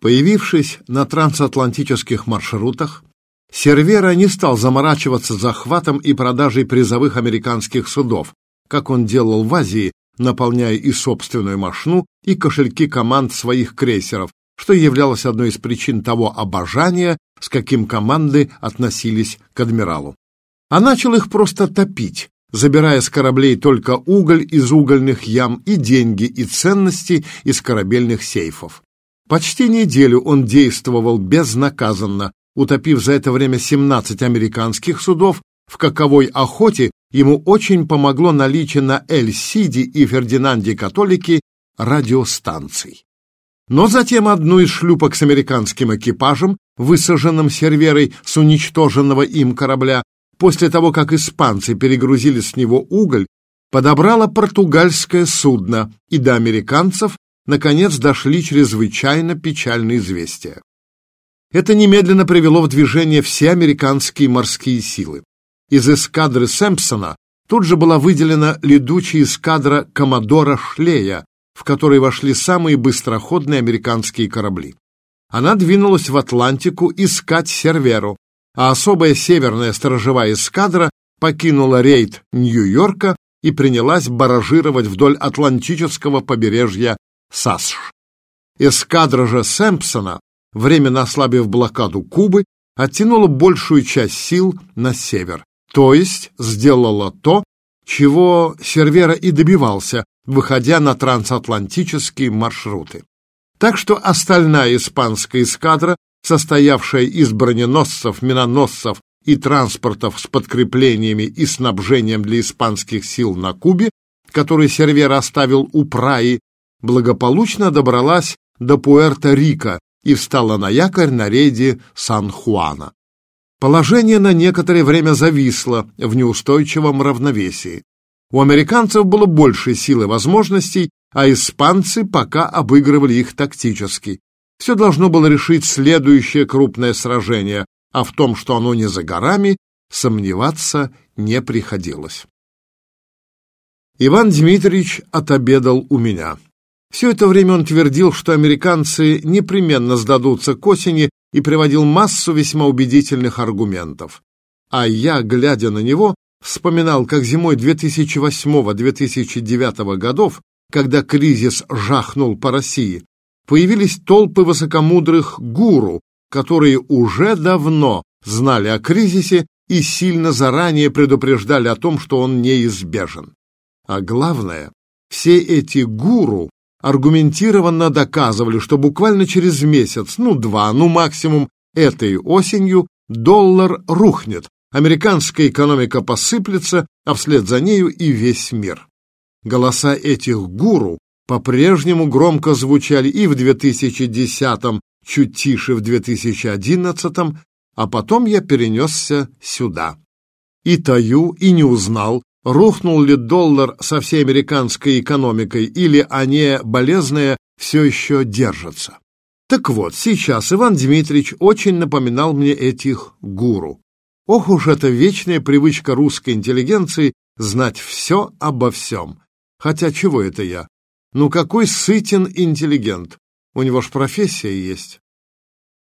Появившись на трансатлантических маршрутах, Сервера не стал заморачиваться захватом и продажей призовых американских судов, как он делал в Азии, наполняя и собственную машину, и кошельки команд своих крейсеров, что являлось одной из причин того обожания, с каким команды относились к адмиралу. А начал их просто топить, забирая с кораблей только уголь из угольных ям и деньги и ценности из корабельных сейфов. Почти неделю он действовал безнаказанно, утопив за это время 17 американских судов, в каковой охоте ему очень помогло наличие на Эль-Сиди и Фердинанде Католики радиостанций. Но затем одну из шлюпок с американским экипажем, высаженным серверой с уничтоженного им корабля, после того, как испанцы перегрузили с него уголь, подобрало португальское судно, и до американцев наконец дошли чрезвычайно печальные известия. Это немедленно привело в движение все американские морские силы. Из эскадры Сэмпсона тут же была выделена летучая эскадра Коммодора Шлея, в которой вошли самые быстроходные американские корабли. Она двинулась в Атлантику искать Серверу, а особая северная сторожевая эскадра покинула рейд Нью-Йорка и принялась баражировать вдоль Атлантического побережья САСШ. Эскадра же Сэмпсона, временно ослабив блокаду Кубы, оттянула большую часть сил на север, то есть сделала то, чего Сервера и добивался, выходя на трансатлантические маршруты. Так что остальная испанская эскадра, состоявшая из броненосцев, миноносцев и транспортов с подкреплениями и снабжением для испанских сил на Кубе, который Сервер оставил у Праи, благополучно добралась до Пуэрто-Рико и встала на якорь на рейде Сан-Хуана. Положение на некоторое время зависло в неустойчивом равновесии. У американцев было больше сил и возможностей, а испанцы пока обыгрывали их тактически. Все должно было решить следующее крупное сражение, а в том, что оно не за горами, сомневаться не приходилось. Иван Дмитриевич отобедал у меня. Все это время он твердил, что американцы непременно сдадутся к осени и приводил массу весьма убедительных аргументов. А я, глядя на него, вспоминал, как зимой 2008-2009 годов, когда кризис жахнул по России, появились толпы высокомудрых гуру, которые уже давно знали о кризисе и сильно заранее предупреждали о том, что он неизбежен. А главное, все эти гуру аргументированно доказывали, что буквально через месяц, ну два, ну максимум этой осенью доллар рухнет, американская экономика посыплется, а вслед за нею и весь мир. Голоса этих гуру по-прежнему громко звучали и в 2010-м, чуть тише в 2011-м, а потом я перенесся сюда. И таю, и не узнал, рухнул ли доллар со всей американской экономикой или они, болезные, все еще держатся. Так вот, сейчас Иван Дмитриевич очень напоминал мне этих гуру. Ох уж эта вечная привычка русской интеллигенции знать все обо всем. Хотя чего это я? Ну какой сытен интеллигент? У него ж профессия есть.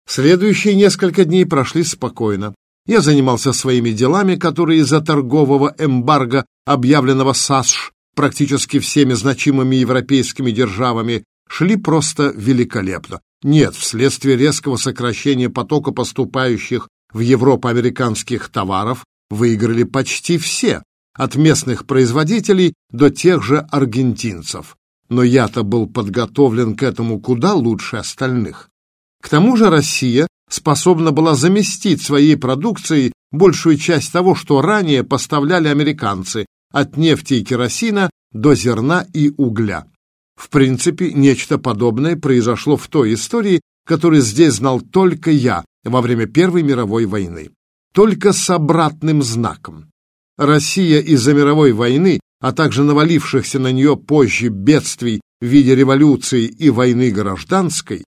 Следующие несколько дней прошли спокойно. Я занимался своими делами, которые из-за торгового эмбарго, объявленного САСШ практически всеми значимыми европейскими державами, шли просто великолепно. Нет, вследствие резкого сокращения потока поступающих в Европу американских товаров выиграли почти все, от местных производителей до тех же аргентинцев. Но я-то был подготовлен к этому куда лучше остальных. К тому же Россия способна была заместить своей продукцией большую часть того, что ранее поставляли американцы, от нефти и керосина до зерна и угля. В принципе, нечто подобное произошло в той истории, которую здесь знал только я во время Первой мировой войны. Только с обратным знаком. Россия из-за мировой войны, а также навалившихся на нее позже бедствий в виде революции и войны гражданской,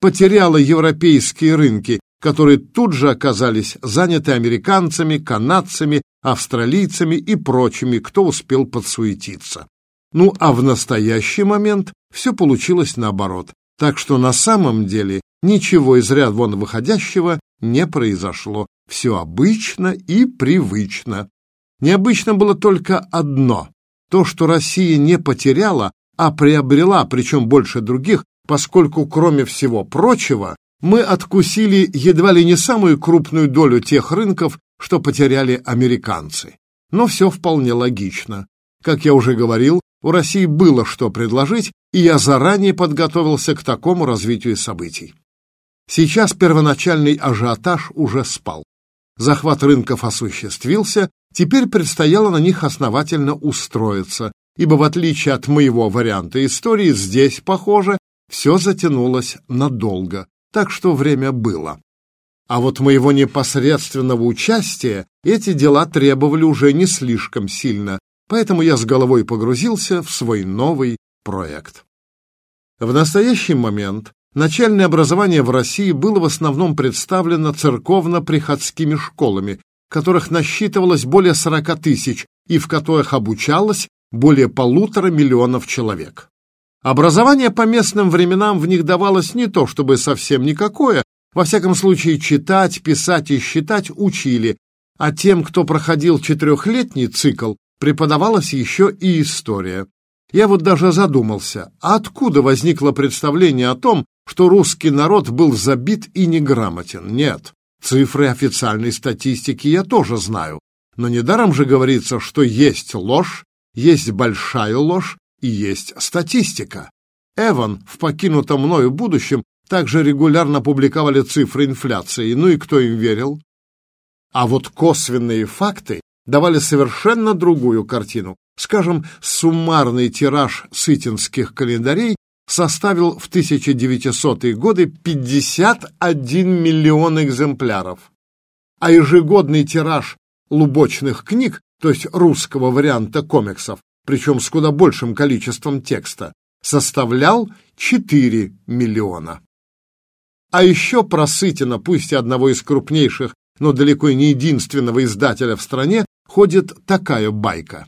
потеряла европейские рынки, которые тут же оказались заняты американцами, канадцами, австралийцами и прочими, кто успел подсуетиться. Ну а в настоящий момент все получилось наоборот. Так что на самом деле ничего из ряд вон выходящего не произошло. Все обычно и привычно. Необычно было только одно — то, что Россия не потеряла, а приобрела, причем больше других, поскольку, кроме всего прочего, мы откусили едва ли не самую крупную долю тех рынков, что потеряли американцы. Но все вполне логично. Как я уже говорил, у России было что предложить, и я заранее подготовился к такому развитию событий. Сейчас первоначальный ажиотаж уже спал. Захват рынков осуществился, теперь предстояло на них основательно устроиться, ибо в отличие от моего варианта истории, здесь, похоже, все затянулось надолго, так что время было. А вот моего непосредственного участия эти дела требовали уже не слишком сильно, поэтому я с головой погрузился в свой новый проект. В настоящий момент начальное образование в России было в основном представлено церковно-приходскими школами, которых насчитывалось более 40 тысяч и в которых обучалось более полутора миллионов человек. Образование по местным временам в них давалось не то чтобы совсем никакое, во всяком случае читать, писать и считать учили, а тем, кто проходил четырехлетний цикл, преподавалась еще и история. Я вот даже задумался, откуда возникло представление о том, что русский народ был забит и неграмотен? Нет, цифры официальной статистики я тоже знаю, но недаром же говорится, что есть ложь, есть большая ложь и есть статистика. Эван в покинутом мною будущем также регулярно публиковали цифры инфляции, ну и кто им верил? А вот косвенные факты давали совершенно другую картину. Скажем, суммарный тираж сытинских календарей составил в 1900-е годы 51 миллион экземпляров, а ежегодный тираж лубочных книг, то есть русского варианта комиксов, причем с куда большим количеством текста, составлял 4 миллиона. А еще про Сытина, пусть и одного из крупнейших но далеко не единственного издателя в стране, ходит такая байка.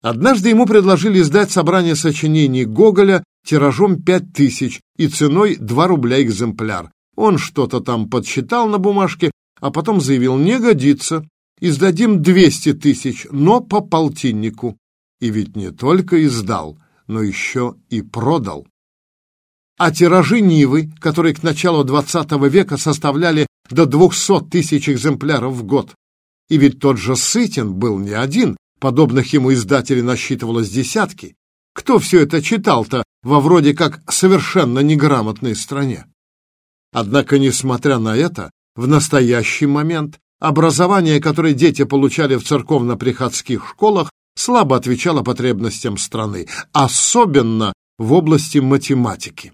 Однажды ему предложили издать собрание сочинений Гоголя тиражом пять тысяч и ценой два рубля экземпляр. Он что-то там подсчитал на бумажке, а потом заявил «не годится, издадим двести тысяч, но по полтиннику». И ведь не только издал, но еще и продал. А тиражи Нивы, которые к началу XX века составляли до 200 тысяч экземпляров в год. И ведь тот же Сытин был не один, подобных ему издателей насчитывалось десятки. Кто все это читал-то во вроде как совершенно неграмотной стране? Однако, несмотря на это, в настоящий момент образование, которое дети получали в церковно-приходских школах, слабо отвечало потребностям страны, особенно в области математики.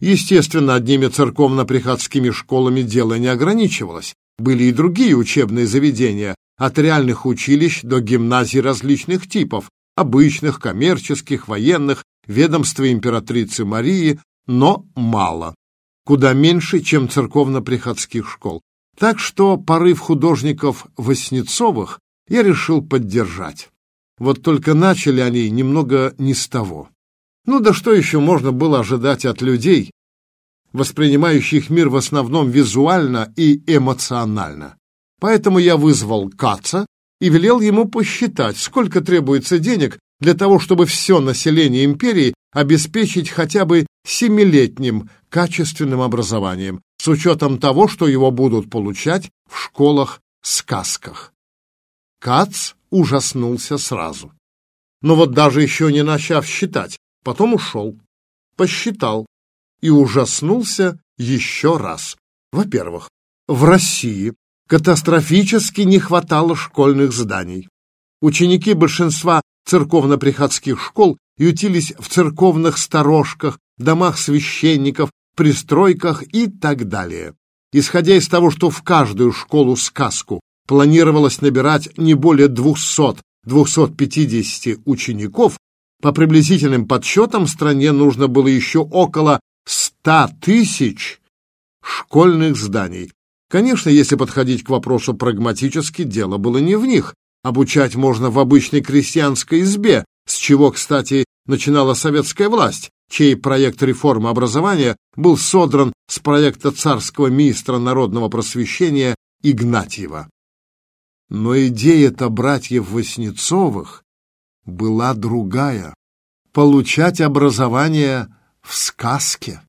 Естественно, одними церковно-приходскими школами дело не ограничивалось. Были и другие учебные заведения, от реальных училищ до гимназий различных типов, обычных, коммерческих, военных, ведомства императрицы Марии, но мало. Куда меньше, чем церковно-приходских школ. Так что порыв художников Воснецовых я решил поддержать. Вот только начали они немного не с того. Ну да что еще можно было ожидать от людей, воспринимающих мир в основном визуально и эмоционально? Поэтому я вызвал Каца и велел ему посчитать, сколько требуется денег для того, чтобы все население империи обеспечить хотя бы семилетним качественным образованием, с учетом того, что его будут получать в школах-сказках. Кац ужаснулся сразу. Но вот даже еще не начав считать, потом ушел, посчитал и ужаснулся еще раз. Во-первых, в России катастрофически не хватало школьных зданий. Ученики большинства церковно-приходских школ ютились в церковных сторожках, домах священников, пристройках и так далее. Исходя из того, что в каждую школу-сказку планировалось набирать не более 200-250 учеников, по приблизительным подсчетам, стране нужно было еще около ста тысяч школьных зданий. Конечно, если подходить к вопросу прагматически, дело было не в них. Обучать можно в обычной крестьянской избе, с чего, кстати, начинала советская власть, чей проект реформы образования был содран с проекта царского министра народного просвещения Игнатьева. Но идея-то братьев Васнецовых была другая — получать образование в сказке.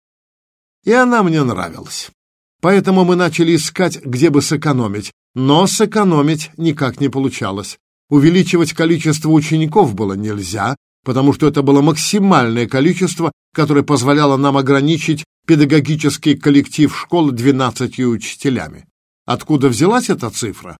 И она мне нравилась. Поэтому мы начали искать, где бы сэкономить, но сэкономить никак не получалось. Увеличивать количество учеников было нельзя, потому что это было максимальное количество, которое позволяло нам ограничить педагогический коллектив школы 12 учителями. Откуда взялась эта цифра?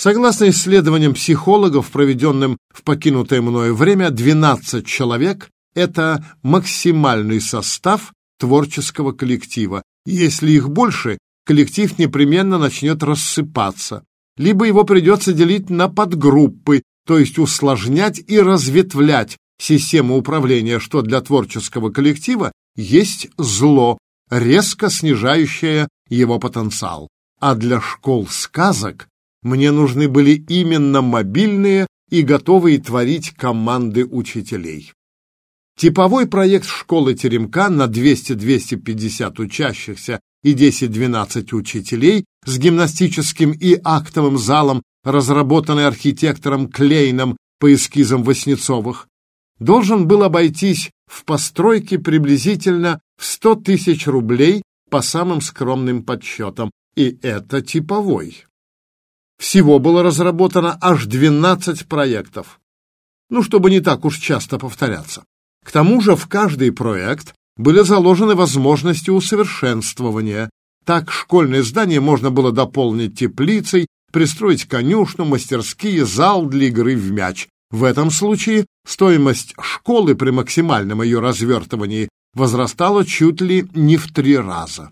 Согласно исследованиям психологов, проведенным в покинутое мною время, 12 человек – это максимальный состав творческого коллектива. Если их больше, коллектив непременно начнет рассыпаться, либо его придется делить на подгруппы, то есть усложнять и разветвлять систему управления, что для творческого коллектива есть зло, резко снижающее его потенциал. А для школ сказок мне нужны были именно мобильные и готовые творить команды учителей. Типовой проект школы Теремка на 200-250 учащихся и 10-12 учителей с гимнастическим и актовым залом, разработанный архитектором Клейном по эскизам Васнецовых, должен был обойтись в постройке приблизительно в 100 тысяч рублей по самым скромным подсчетам, и это типовой. Всего было разработано аж 12 проектов. Ну, чтобы не так уж часто повторяться. К тому же в каждый проект были заложены возможности усовершенствования. Так школьное здание можно было дополнить теплицей, пристроить конюшню, мастерские, зал для игры в мяч. В этом случае стоимость школы при максимальном ее развертывании возрастала чуть ли не в три раза.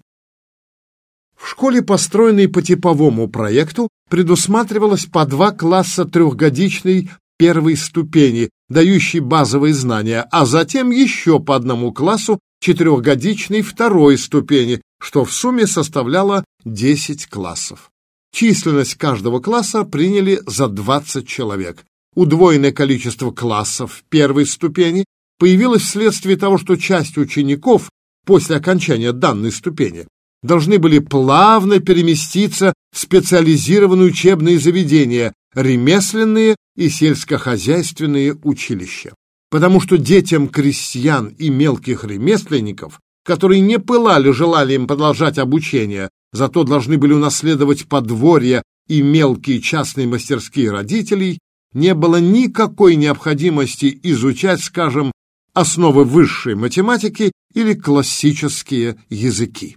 В школе, построенной по типовому проекту, предусматривалось по два класса трехгодичной первой ступени, дающей базовые знания, а затем еще по одному классу четырехгодичной второй ступени, что в сумме составляло 10 классов. Численность каждого класса приняли за 20 человек. Удвоенное количество классов первой ступени появилось вследствие того, что часть учеников после окончания данной ступени должны были плавно переместиться в специализированные учебные заведения, ремесленные и сельскохозяйственные училища. Потому что детям крестьян и мелких ремесленников, которые не пылали желанием продолжать обучение, зато должны были унаследовать подворья и мелкие частные мастерские родителей, не было никакой необходимости изучать, скажем, основы высшей математики или классические языки.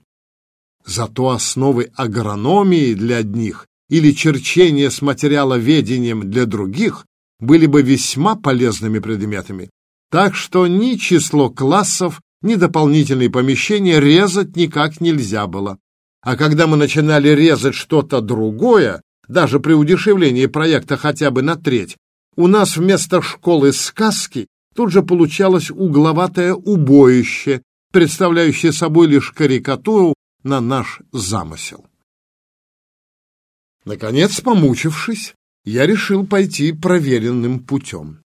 Зато основы агрономии для одних или черчения с материаловедением для других были бы весьма полезными предметами. Так что ни число классов, ни дополнительные помещения резать никак нельзя было. А когда мы начинали резать что-то другое, даже при удешевлении проекта хотя бы на треть, у нас вместо школы сказки тут же получалось угловатое убоище, представляющее собой лишь карикатуру на наш замысел. Наконец, помучившись, я решил пойти проверенным путем.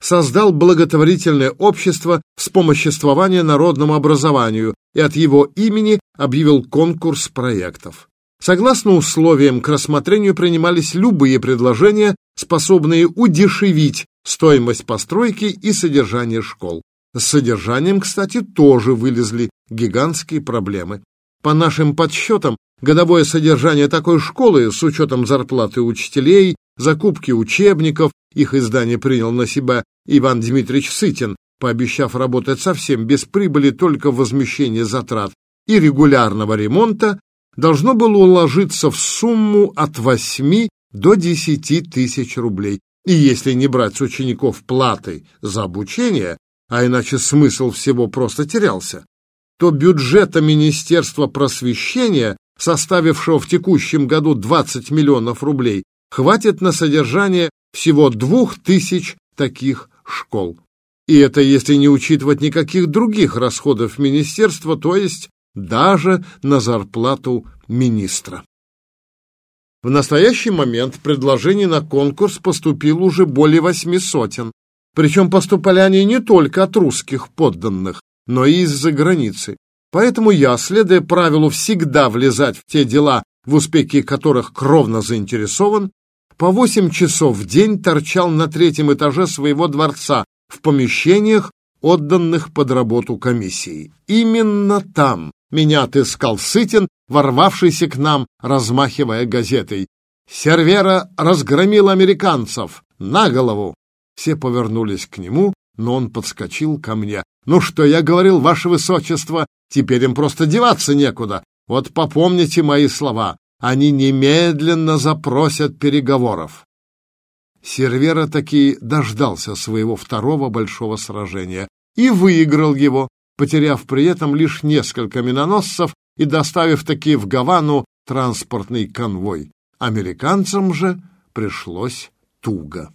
Создал благотворительное общество вспомоществования народному образованию и от его имени объявил конкурс проектов. Согласно условиям к рассмотрению принимались любые предложения, способные удешевить стоимость постройки и содержания школ. С содержанием, кстати, тоже вылезли гигантские проблемы. По нашим подсчетам, годовое содержание такой школы с учетом зарплаты учителей, закупки учебников, их издание принял на себя Иван Дмитриевич Сытин, пообещав работать совсем без прибыли только возмещение затрат и регулярного ремонта, должно было уложиться в сумму от 8 до 10 тысяч рублей. И если не брать с учеников платы за обучение, а иначе смысл всего просто терялся, то бюджета Министерства просвещения, составившего в текущем году 20 миллионов рублей, хватит на содержание всего двух тысяч таких школ. И это если не учитывать никаких других расходов министерства, то есть даже на зарплату министра. В настоящий момент предложений на конкурс поступило уже более восьми сотен, причем поступали они не только от русских подданных, но и из-за границы. Поэтому я, следуя правилу всегда влезать в те дела, в успехе которых кровно заинтересован, по восемь часов в день торчал на третьем этаже своего дворца в помещениях, отданных под работу комиссии. Именно там меня отыскал Сытин, ворвавшийся к нам, размахивая газетой. «Сервера разгромил американцев! На голову!» Все повернулись к нему, но он подскочил ко мне. «Ну что я говорил, ваше высочество, теперь им просто деваться некуда. Вот попомните мои слова, они немедленно запросят переговоров». Сервера таки дождался своего второго большого сражения и выиграл его, потеряв при этом лишь несколько миноносцев и доставив таки в Гавану транспортный конвой. Американцам же пришлось туго.